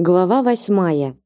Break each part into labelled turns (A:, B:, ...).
A: Глава восьмая.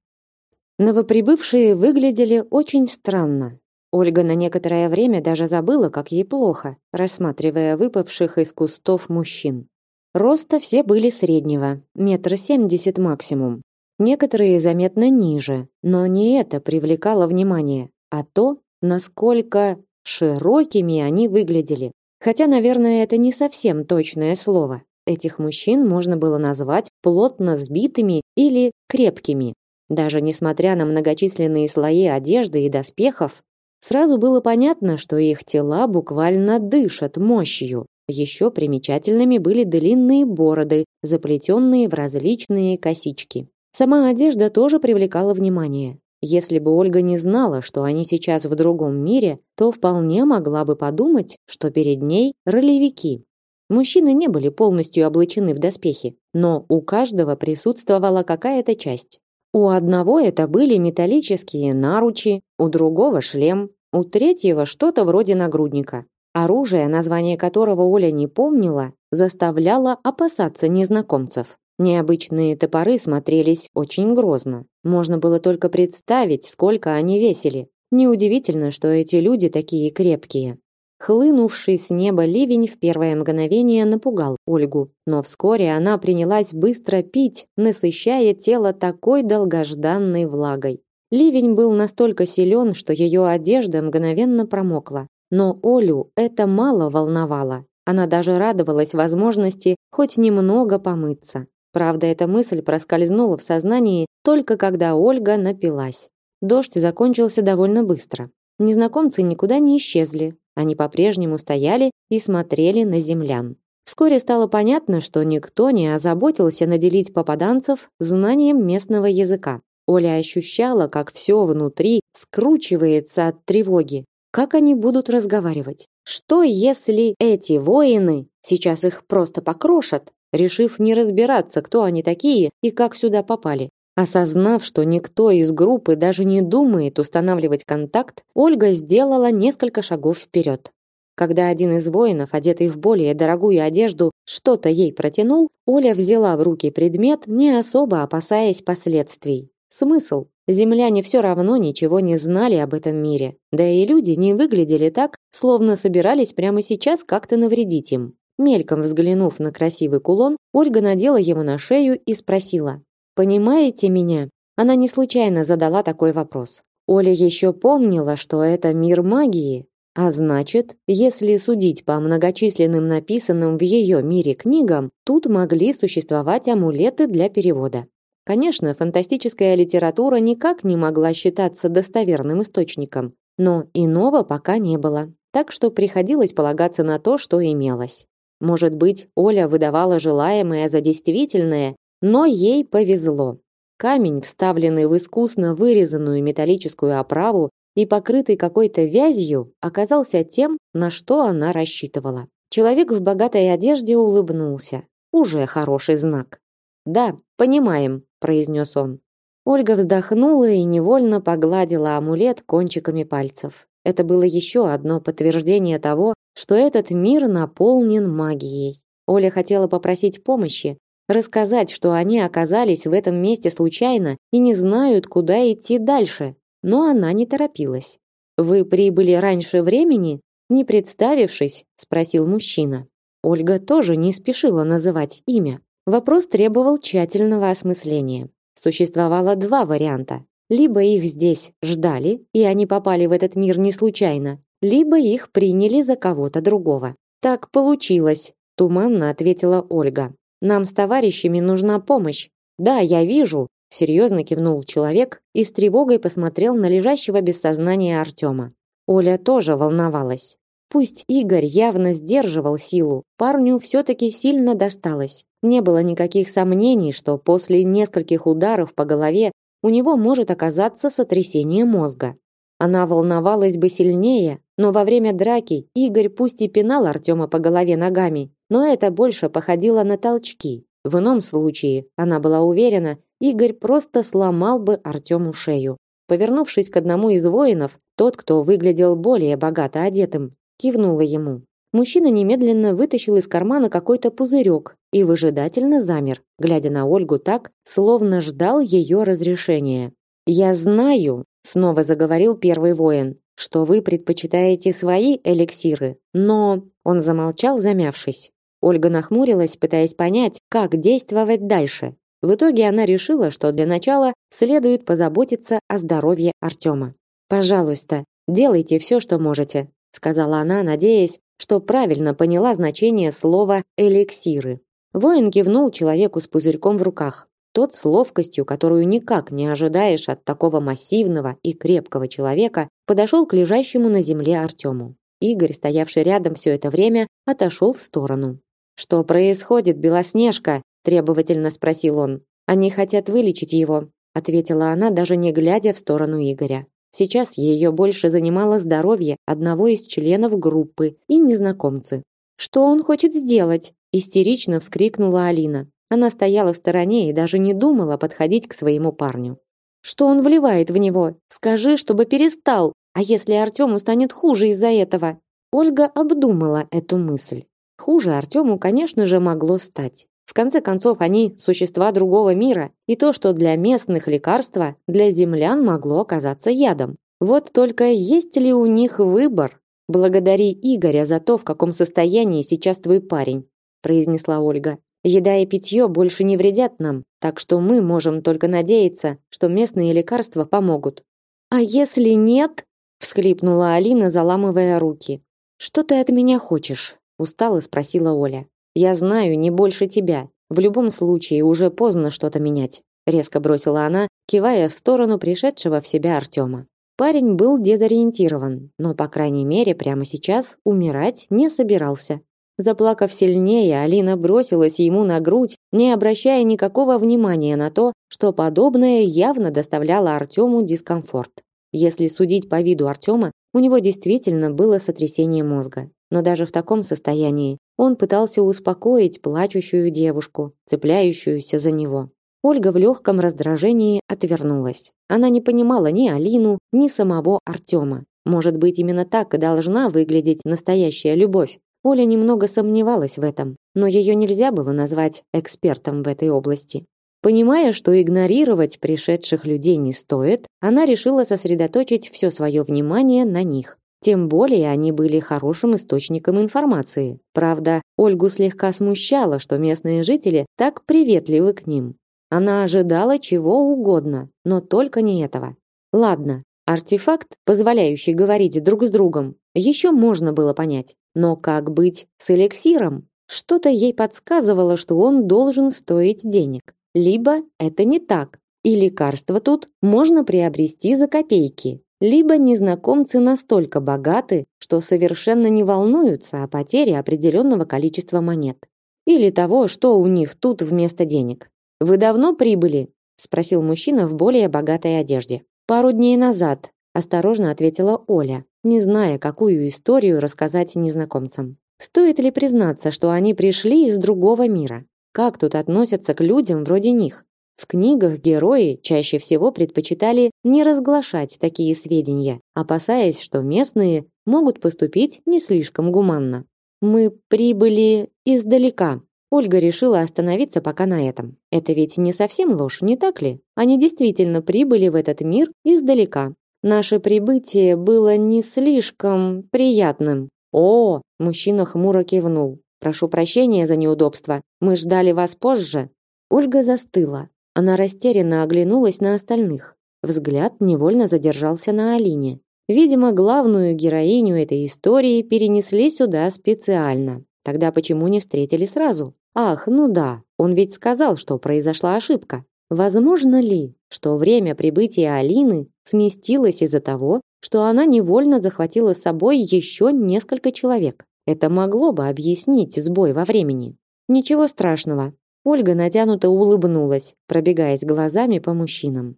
A: Новоприбывшие выглядели очень странно. Ольга на некоторое время даже забыла, как ей плохо, рассматривая выпавших из кустов мужчин. Роста все были среднего, метра семьдесят максимум. Некоторые заметно ниже, но не это привлекало внимание, а то, насколько широкими они выглядели. Хотя, наверное, это не совсем точное слово. Этих мужчин можно было назвать плотно сбитыми или крепкими. Даже несмотря на многочисленные слои одежды и доспехов, сразу было понятно, что их тела буквально дышат мощью. Еще примечательными были длинные бороды, заплетенные в различные косички. Сама одежда тоже привлекала внимание. Если бы Ольга не знала, что они сейчас в другом мире, то вполне могла бы подумать, что перед ней ролевики. Мужчины не были полностью облачены в доспехи, но у каждого присутствовала какая-то часть. У одного это были металлические наручи, у другого шлем, у третьего что-то вроде нагрудника. Оружие, название которого Оля не помнила, заставляло опасаться незнакомцев. Необычные топоры смотрелись очень грозно. Можно было только представить, сколько они весили. Неудивительно, что эти люди такие крепкие. Хлынувший с неба ливень в первое мгновение напугал Ольгу, но вскоре она принялась быстро пить, насыщая тело такой долгожданной влагой. Ливень был настолько силен, что ее одежда мгновенно промокла. Но Олю это мало волновало. Она даже радовалась возможности хоть немного помыться. Правда, эта мысль проскользнула в сознании только когда Ольга напилась. Дождь закончился довольно быстро. Незнакомцы никуда не исчезли, они по-прежнему стояли и смотрели на землян. Вскоре стало понятно, что никто не озаботился наделить попаданцев знанием местного языка. Оля ощущала, как все внутри скручивается от тревоги. Как они будут разговаривать? Что если эти воины сейчас их просто покрошат, решив не разбираться, кто они такие и как сюда попали? Осознав, что никто из группы даже не думает устанавливать контакт, Ольга сделала несколько шагов вперед. Когда один из воинов, одетый в более дорогую одежду, что-то ей протянул, Оля взяла в руки предмет, не особо опасаясь последствий. Смысл? Земляне все равно ничего не знали об этом мире. Да и люди не выглядели так, словно собирались прямо сейчас как-то навредить им. Мельком взглянув на красивый кулон, Ольга надела его на шею и спросила: Понимаете меня? Она не случайно задала такой вопрос. Оля еще помнила, что это мир магии, а значит, если судить по многочисленным написанным в ее мире книгам, тут могли существовать амулеты для перевода. Конечно, фантастическая литература никак не могла считаться достоверным источником, но иного пока не было. Так что приходилось полагаться на то, что имелось. Может быть, Оля выдавала желаемое за действительное но ей повезло. Камень, вставленный в искусно вырезанную металлическую оправу и покрытый какой-то вязью, оказался тем, на что она рассчитывала. Человек в богатой одежде улыбнулся. Уже хороший знак. «Да, понимаем», – произнес он. Ольга вздохнула и невольно погладила амулет кончиками пальцев. Это было еще одно подтверждение того, что этот мир наполнен магией. Оля хотела попросить помощи, рассказать, что они оказались в этом месте случайно и не знают, куда идти дальше. Но она не торопилась. Вы прибыли раньше времени, не представившись, спросил мужчина. Ольга тоже не спешила называть имя. Вопрос требовал тщательного осмысления. Существовало два варианта. Либо их здесь ждали, и они попали в этот мир не случайно, либо их приняли за кого-то другого. Так получилось, туманно ответила Ольга. Нам с товарищами нужна помощь. Да, я вижу, серьезно кивнул человек и с тревогой посмотрел на лежащего без сознания Артема. Оля тоже волновалась. Пусть Игорь явно сдерживал силу, парню все-таки сильно досталось. Не было никаких сомнений, что после нескольких ударов по голове у него может оказаться сотрясение мозга. Она волновалась бы сильнее, но во время драки Игорь пусть и пинал Артема по голове ногами, но это больше походило на толчки. В ином случае, она была уверена, Игорь просто сломал бы Артему шею. Повернувшись к одному из воинов, тот, кто выглядел более богато одетым, кивнула ему. Мужчина немедленно вытащил из кармана какой-то пузырек и выжидательно замер, глядя на Ольгу так, словно ждал ее разрешения. «Я знаю», — снова заговорил первый воин, «что вы предпочитаете свои эликсиры, но...» Он замолчал, замявшись. Ольга нахмурилась, пытаясь понять, как действовать дальше. В итоге она решила, что для начала следует позаботиться о здоровье Артема. «Пожалуйста, делайте все, что можете», сказала она, надеясь, что правильно поняла значение слова эликсиры. Воин кивнул человеку с пузырьком в руках. Тот с ловкостью, которую никак не ожидаешь от такого массивного и крепкого человека, подошел к лежащему на земле Артему. Игорь, стоявший рядом все это время, отошел в сторону. «Что происходит, Белоснежка?» – требовательно спросил он. «Они хотят вылечить его», – ответила она, даже не глядя в сторону Игоря. Сейчас ее больше занимало здоровье одного из членов группы и незнакомцы. «Что он хочет сделать?» – истерично вскрикнула Алина. Она стояла в стороне и даже не думала подходить к своему парню. «Что он вливает в него? Скажи, чтобы перестал. А если Артему станет хуже из-за этого?» Ольга обдумала эту мысль. Хуже Артему, конечно же, могло стать. В конце концов, они существа другого мира, и то, что для местных лекарства, для землян могло оказаться ядом. Вот только есть ли у них выбор? Благодари Игоря за то, в каком состоянии сейчас твой парень, произнесла Ольга. Еда и питье больше не вредят нам, так что мы можем только надеяться, что местные лекарства помогут. А если нет? всхлипнула Алина, заламывая руки. Что ты от меня хочешь? Устало спросила Оля. Я знаю не больше тебя. В любом случае уже поздно что-то менять, резко бросила она, кивая в сторону пришедшего в себя Артема. Парень был дезориентирован, но по крайней мере прямо сейчас умирать не собирался. Заплакав сильнее, Алина бросилась ему на грудь, не обращая никакого внимания на то, что подобное явно доставляло Артему дискомфорт. Если судить по виду Артема, у него действительно было сотрясение мозга. Но даже в таком состоянии он пытался успокоить плачущую девушку, цепляющуюся за него. Ольга в легком раздражении отвернулась. Она не понимала ни Алину, ни самого Артема. Может быть, именно так и должна выглядеть настоящая любовь. Оля немного сомневалась в этом, но ее нельзя было назвать экспертом в этой области. Понимая, что игнорировать пришедших людей не стоит, она решила сосредоточить все свое внимание на них. Тем более они были хорошим источником информации. Правда, Ольгу слегка смущало, что местные жители так приветливы к ним. Она ожидала чего угодно, но только не этого. Ладно, артефакт, позволяющий говорить друг с другом, еще можно было понять. Но как быть с эликсиром? Что-то ей подсказывало, что он должен стоить денег. Либо это не так, и лекарство тут можно приобрести за копейки либо незнакомцы настолько богаты, что совершенно не волнуются о потере определенного количества монет. Или того, что у них тут вместо денег. «Вы давно прибыли?» – спросил мужчина в более богатой одежде. «Пару дней назад», – осторожно ответила Оля, не зная, какую историю рассказать незнакомцам. Стоит ли признаться, что они пришли из другого мира? Как тут относятся к людям вроде них? В книгах герои чаще всего предпочитали не разглашать такие сведения, опасаясь, что местные могут поступить не слишком гуманно. Мы прибыли издалека. Ольга решила остановиться пока на этом. Это ведь не совсем ложь, не так ли? Они действительно прибыли в этот мир издалека. Наше прибытие было не слишком приятным. О, мужчина хмуро кивнул. Прошу прощения за неудобство. Мы ждали вас позже. Ольга застыла, она растерянно оглянулась на остальных. Взгляд невольно задержался на Алине. Видимо, главную героиню этой истории перенесли сюда специально. Тогда почему не встретили сразу? Ах, ну да, он ведь сказал, что произошла ошибка. Возможно ли, что время прибытия Алины сместилось из-за того, что она невольно захватила с собой еще несколько человек? Это могло бы объяснить сбой во времени. Ничего страшного, Ольга натянуто улыбнулась, пробегаясь глазами по мужчинам.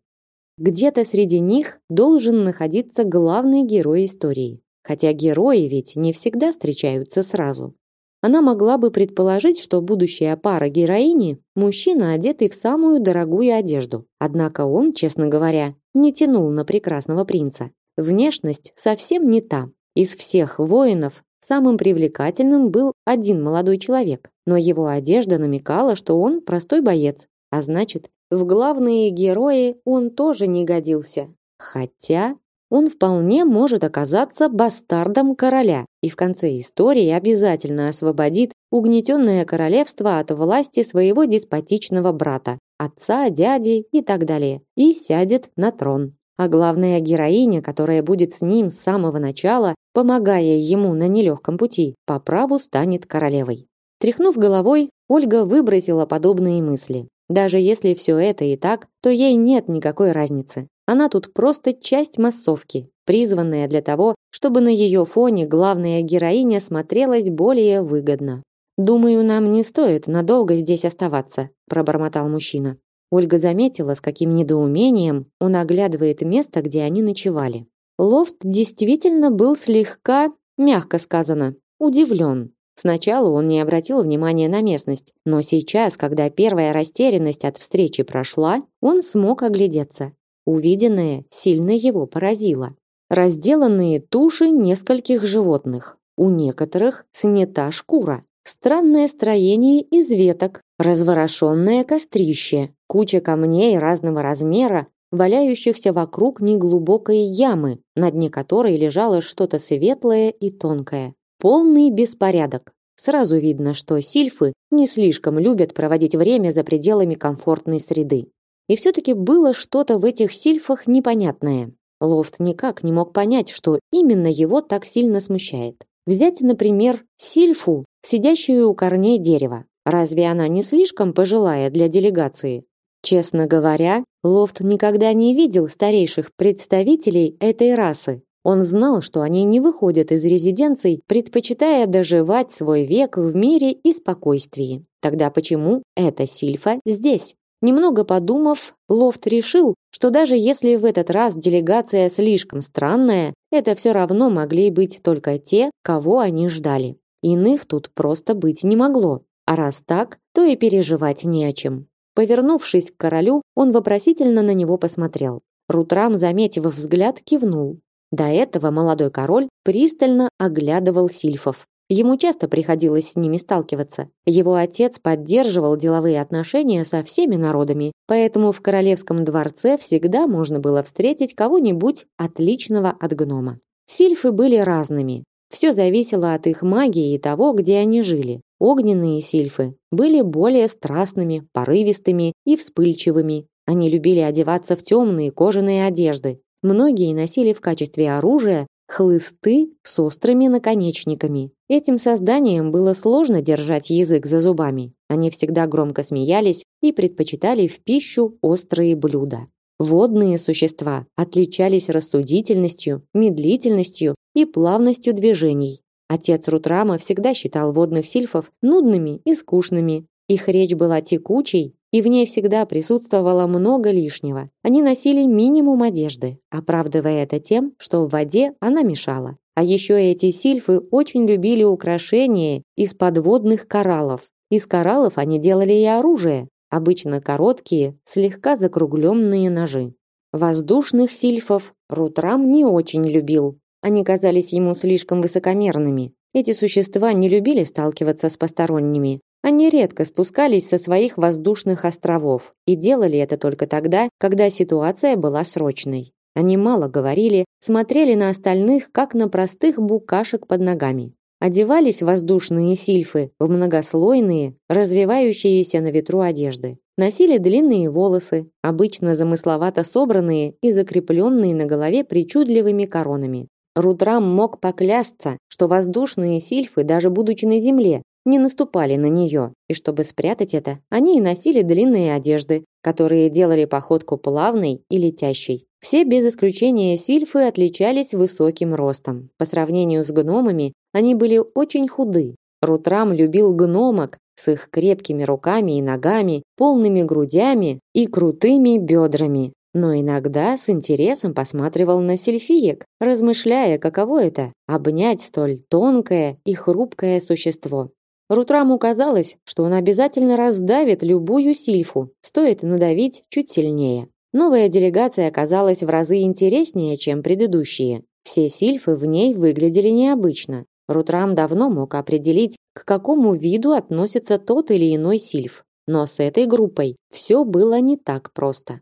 A: Где-то среди них должен находиться главный герой истории. Хотя герои ведь не всегда встречаются сразу. Она могла бы предположить, что будущая пара героини – мужчина, одетый в самую дорогую одежду. Однако он, честно говоря, не тянул на прекрасного принца. Внешность совсем не та. Из всех воинов самым привлекательным был один молодой человек, но его одежда намекала, что он простой боец, а значит, в главные герои он тоже не годился. Хотя он вполне может оказаться бастардом короля и в конце истории обязательно освободит угнетенное королевство от власти своего деспотичного брата, отца, дяди и так далее, и сядет на трон. А главная героиня, которая будет с ним с самого начала, помогая ему на нелегком пути, по праву станет королевой. Тряхнув головой, Ольга выбросила подобные мысли. Даже если все это и так, то ей нет никакой разницы. Она тут просто часть массовки, призванная для того, чтобы на ее фоне главная героиня смотрелась более выгодно. Думаю, нам не стоит надолго здесь оставаться, пробормотал мужчина. Ольга заметила, с каким недоумением он оглядывает место, где они ночевали. Лофт действительно был слегка, мягко сказано, удивлен. Сначала он не обратил внимания на местность, но сейчас, когда первая растерянность от встречи прошла, он смог оглядеться. Увиденное сильно его поразило. Разделанные туши нескольких животных. У некоторых снята шкура. Странное строение из веток, разворошенное кострище, куча камней разного размера, валяющихся вокруг неглубокой ямы, на дне которой лежало что-то светлое и тонкое. Полный беспорядок. Сразу видно, что сильфы не слишком любят проводить время за пределами комфортной среды. И все-таки было что-то в этих сильфах непонятное. Лофт никак не мог понять, что именно его так сильно смущает. Взять, например, сильфу, сидящую у корней дерева. Разве она не слишком пожилая для делегации? Честно говоря, Лофт никогда не видел старейших представителей этой расы. Он знал, что они не выходят из резиденций, предпочитая доживать свой век в мире и спокойствии. Тогда почему эта сильфа здесь? Немного подумав, Лофт решил, что даже если в этот раз делегация слишком странная, это все равно могли быть только те, кого они ждали. Иных тут просто быть не могло. А раз так, то и переживать не о чем. Повернувшись к королю, он вопросительно на него посмотрел. Рутрам, заметив взгляд, кивнул. До этого молодой король пристально оглядывал сильфов, Ему часто приходилось с ними сталкиваться. Его отец поддерживал деловые отношения со всеми народами, поэтому в королевском дворце всегда можно было встретить кого-нибудь отличного от гнома. Сильфы были разными. Все зависело от их магии и того, где они жили. Огненные сильфы были более страстными, порывистыми и вспыльчивыми. Они любили одеваться в темные кожаные одежды. Многие носили в качестве оружия хлысты с острыми наконечниками. Этим созданиям было сложно держать язык за зубами. Они всегда громко смеялись и предпочитали в пищу острые блюда. Водные существа отличались рассудительностью, медлительностью и плавностью движений. Отец Рутрама всегда считал водных сильфов нудными и скучными. Их речь была текучей и в ней всегда присутствовало много лишнего. Они носили минимум одежды, оправдывая это тем, что в воде она мешала. А еще эти сильфы очень любили украшения из подводных кораллов. Из кораллов они делали и оружие, обычно короткие, слегка закругленные ножи. Воздушных сильфов Рутрам не очень любил. Они казались ему слишком высокомерными. Эти существа не любили сталкиваться с посторонними, они редко спускались со своих воздушных островов и делали это только тогда, когда ситуация была срочной. Они мало говорили, смотрели на остальных, как на простых букашек под ногами. Одевались воздушные сильфы в многослойные, развивающиеся на ветру одежды. Носили длинные волосы, обычно замысловато собранные и закрепленные на голове причудливыми коронами. Рудрам мог поклясться, что воздушные сильфы, даже будучи на земле, не наступали на нее, и чтобы спрятать это, они и носили длинные одежды, которые делали походку плавной и летящей. Все без исключения сильфы отличались высоким ростом. По сравнению с гномами, они были очень худы. Рутрам любил гномок с их крепкими руками и ногами, полными грудями и крутыми бедрами. Но иногда с интересом посматривал на сельфиек, размышляя, каково это обнять столь тонкое и хрупкое существо. Рутраму казалось, что он обязательно раздавит любую сильфу, стоит надавить чуть сильнее. Новая делегация оказалась в разы интереснее, чем предыдущие. Все сильфы в ней выглядели необычно. Рутрам давно мог определить, к какому виду относится тот или иной сильф. Но с этой группой все было не так просто.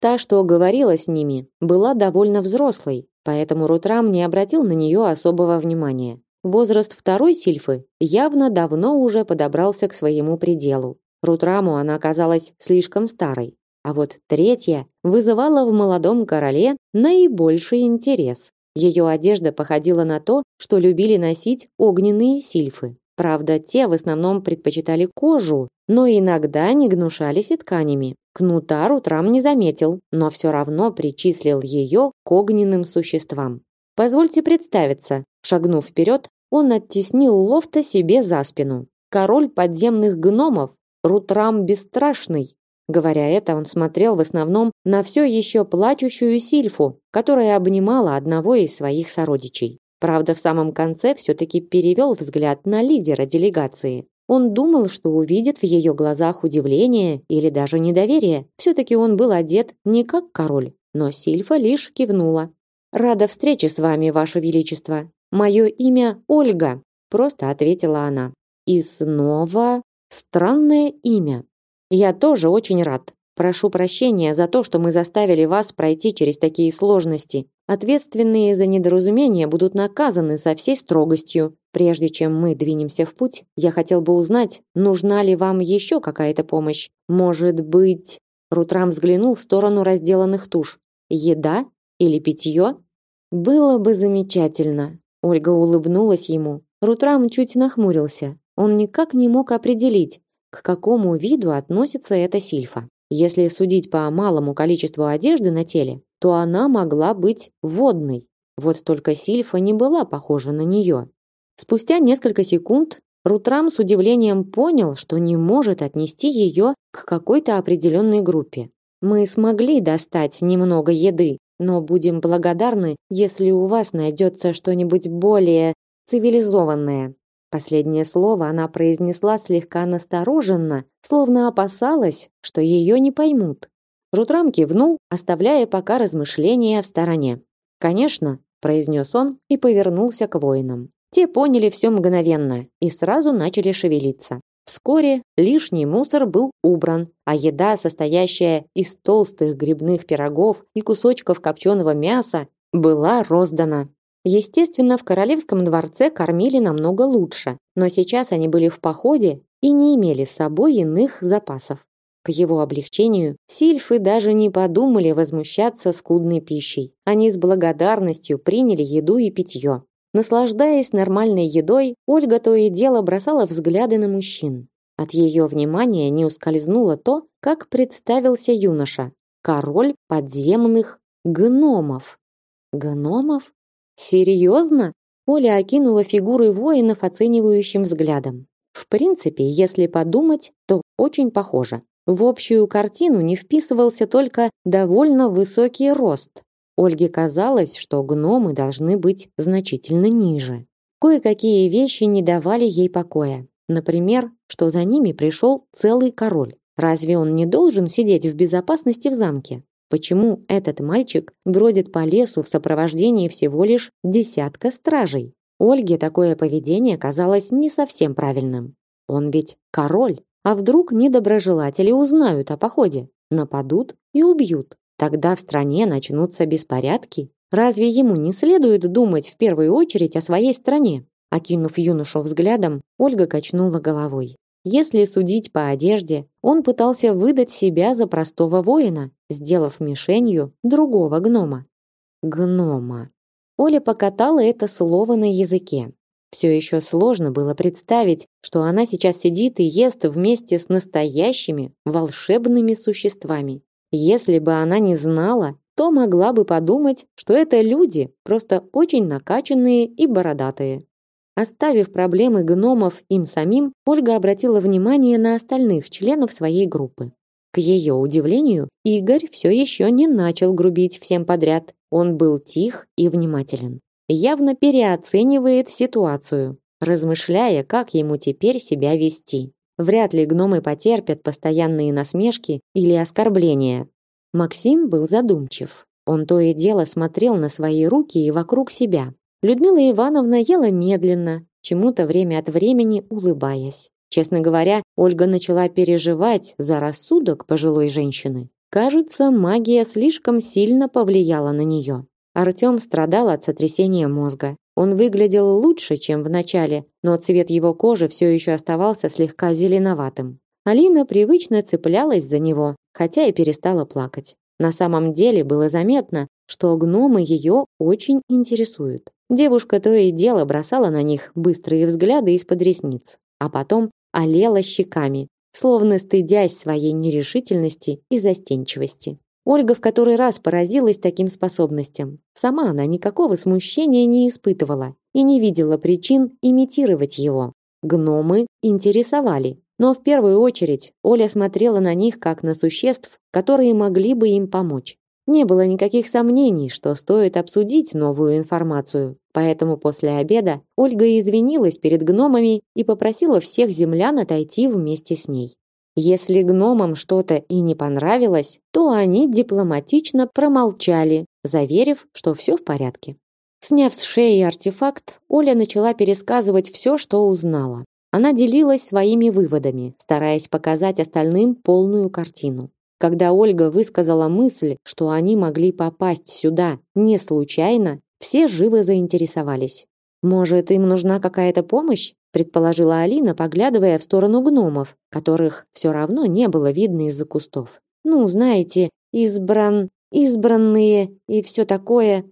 A: Та, что говорила с ними, была довольно взрослой, поэтому Рутрам не обратил на нее особого внимания. Возраст второй сильфы явно давно уже подобрался к своему пределу. Рутраму она казалась слишком старой. А вот третья вызывала в молодом короле наибольший интерес. Ее одежда походила на то, что любили носить огненные сильфы. Правда, те в основном предпочитали кожу, но иногда не гнушались и тканями. Кнута Рутрам не заметил, но все равно причислил ее к огненным существам. «Позвольте представиться». Шагнув вперед, он оттеснил Лофта себе за спину. Король подземных гномов, Рутрам Бесстрашный. Говоря это, он смотрел в основном на все еще плачущую Сильфу, которая обнимала одного из своих сородичей. Правда, в самом конце все-таки перевел взгляд на лидера делегации. Он думал, что увидит в ее глазах удивление или даже недоверие. Все-таки он был одет не как король, но Сильфа лишь кивнула. «Рада встрече с вами, ваше величество. Мое имя Ольга», – просто ответила она. «И снова странное имя. Я тоже очень рад. Прошу прощения за то, что мы заставили вас пройти через такие сложности. Ответственные за недоразумение будут наказаны со всей строгостью. Прежде чем мы двинемся в путь, я хотел бы узнать, нужна ли вам еще какая-то помощь. Может быть, Рутрам взглянул в сторону разделанных туш. Еда или питье? Было бы замечательно. Ольга улыбнулась ему. Рутрам чуть нахмурился. Он никак не мог определить, к какому виду относится эта сильфа. Если судить по малому количеству одежды на теле, то она могла быть водной. Вот только Сильфа не была похожа на нее. Спустя несколько секунд Рутрам с удивлением понял, что не может отнести ее к какой-то определенной группе. Мы смогли достать немного еды, но будем благодарны, если у вас найдется что-нибудь более цивилизованное. Последнее слово она произнесла слегка настороженно, словно опасалась, что ее не поймут. Рутрам кивнул, оставляя пока размышления в стороне. «Конечно», – произнес он и повернулся к воинам. Те поняли все мгновенно и сразу начали шевелиться. Вскоре лишний мусор был убран, а еда, состоящая из толстых грибных пирогов и кусочков копченого мяса, была роздана. Естественно, в королевском дворце кормили намного лучше, но сейчас они были в походе и не имели с собой иных запасов. К его облегчению сильфы даже не подумали возмущаться скудной пищей. Они с благодарностью приняли еду и питье. Наслаждаясь нормальной едой, Ольга то и дело бросала взгляды на мужчин. От ее внимания не ускользнуло то, как представился юноша. Король подземных гномов. Гномов? Серьезно? Оля окинула фигуры воинов оценивающим взглядом. В принципе, если подумать, то очень похоже. В общую картину не вписывался только довольно высокий рост. Ольге казалось, что гномы должны быть значительно ниже. Кое-какие вещи не давали ей покоя. Например, что за ними пришел целый король. Разве он не должен сидеть в безопасности в замке? Почему этот мальчик бродит по лесу в сопровождении всего лишь десятка стражей? Ольге такое поведение казалось не совсем правильным. Он ведь король. А вдруг недоброжелатели узнают о походе, нападут и убьют? Тогда в стране начнутся беспорядки. Разве ему не следует думать в первую очередь о своей стране? Окинув юношу взглядом, Ольга качнула головой. Если судить по одежде, он пытался выдать себя за простого воина, сделав мишенью другого гнома. Гнома. Оля покатала это слово на языке. Все еще сложно было представить, что она сейчас сидит и ест вместе с настоящими волшебными существами. Если бы она не знала, то могла бы подумать, что это люди, просто очень накачанные и бородатые. Оставив проблемы гномов им самим, Ольга обратила внимание на остальных членов своей группы. К ее удивлению, Игорь все еще не начал грубить всем подряд. Он был тих и внимателен. Явно переоценивает ситуацию, размышляя, как ему теперь себя вести. Вряд ли гномы потерпят постоянные насмешки или оскорбления. Максим был задумчив. Он то и дело смотрел на свои руки и вокруг себя. Людмила Ивановна ела медленно, чему-то время от времени улыбаясь. Честно говоря, Ольга начала переживать за рассудок пожилой женщины. Кажется, магия слишком сильно повлияла на нее. Артем страдал от сотрясения мозга. Он выглядел лучше, чем в начале, но цвет его кожи все еще оставался слегка зеленоватым. Алина привычно цеплялась за него, хотя и перестала плакать. На самом деле было заметно, что гномы ее очень интересуют. Девушка то и дело бросала на них быстрые взгляды из-под ресниц, а потом олела щеками, словно стыдясь своей нерешительности и застенчивости. Ольга в который раз поразилась таким способностям. Сама она никакого смущения не испытывала и не видела причин имитировать его. Гномы интересовали, но в первую очередь Оля смотрела на них как на существ, которые могли бы им помочь. Не было никаких сомнений, что стоит обсудить новую информацию. Поэтому после обеда Ольга извинилась перед гномами и попросила всех землян отойти вместе с ней. Если гномам что-то и не понравилось, то они дипломатично промолчали, заверив, что все в порядке. Сняв с шеи артефакт, Оля начала пересказывать все, что узнала. Она делилась своими выводами, стараясь показать остальным полную картину. Когда Ольга высказала мысль, что они могли попасть сюда не случайно, все живо заинтересовались. Может, им нужна какая-то помощь? Предположила Алина, поглядывая в сторону гномов, которых все равно не было видно из-за кустов. Ну, знаете, избран, избранные и все такое.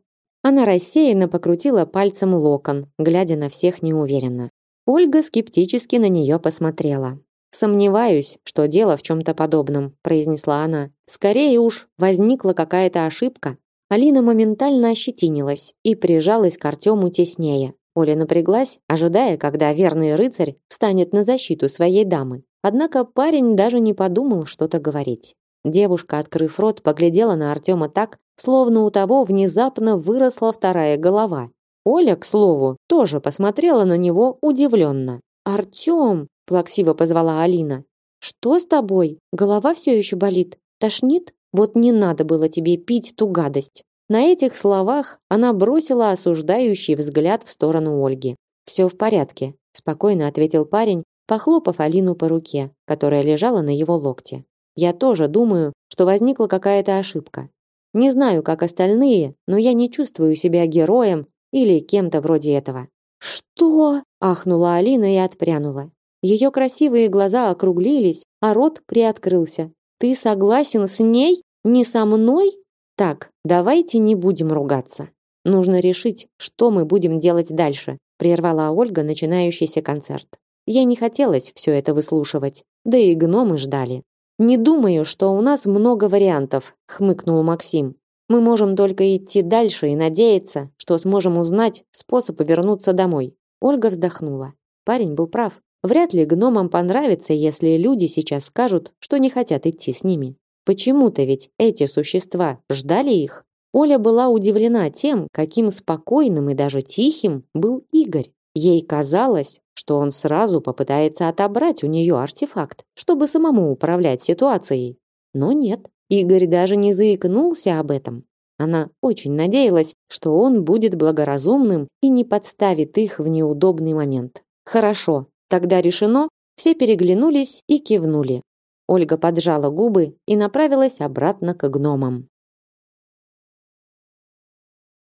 A: Она рассеянно покрутила пальцем локон, глядя на всех неуверенно. Ольга скептически на нее посмотрела. Сомневаюсь, что дело в чем то подобном, произнесла она. Скорее уж возникла какая-то ошибка. Алина моментально ощетинилась и прижалась к Артему теснее. Оля напряглась, ожидая, когда верный рыцарь встанет на защиту своей дамы. Однако парень даже не подумал что-то говорить. Девушка, открыв рот, поглядела на Артема так, словно у того внезапно выросла вторая голова Оля, к слову, тоже посмотрела на него удивленно. «Артем!» – плаксиво позвала Алина. «Что с тобой? Голова все еще болит? Тошнит? Вот не надо было тебе пить ту гадость!» На этих словах она бросила осуждающий взгляд в сторону Ольги. «Все в порядке», – спокойно ответил парень, похлопав Алину по руке, которая лежала на его локте. «Я тоже думаю, что возникла какая-то ошибка. Не знаю, как остальные, но я не чувствую себя героем или кем-то вроде этого. Что? ахнула Алина и отпрянула. Ее красивые глаза округлились, а рот приоткрылся. Ты согласен с ней? Не со мной? Так, давайте не будем ругаться. Нужно решить, что мы будем делать дальше, прервала Ольга начинающийся концерт. Я не хотелось все это выслушивать, да и гномы ждали. Не думаю, что у нас много вариантов, хмыкнул Максим. Мы можем только идти дальше и надеяться, что сможем узнать способ вернуться домой. Ольга вздохнула. Парень был прав. Вряд ли гномам понравится, если люди сейчас скажут, что не хотят идти с ними. Почему-то ведь эти существа ждали их. Оля была удивлена тем, каким спокойным и даже тихим был Игорь. Ей казалось, что он сразу попытается отобрать у нее артефакт, чтобы самому управлять ситуацией. Но нет. Игорь даже не заикнулся об этом. Она очень надеялась, что он будет благоразумным и не подставит их в неудобный момент. Хорошо, тогда решено. Все переглянулись и кивнули. Ольга поджала губы и направилась обратно к гномам.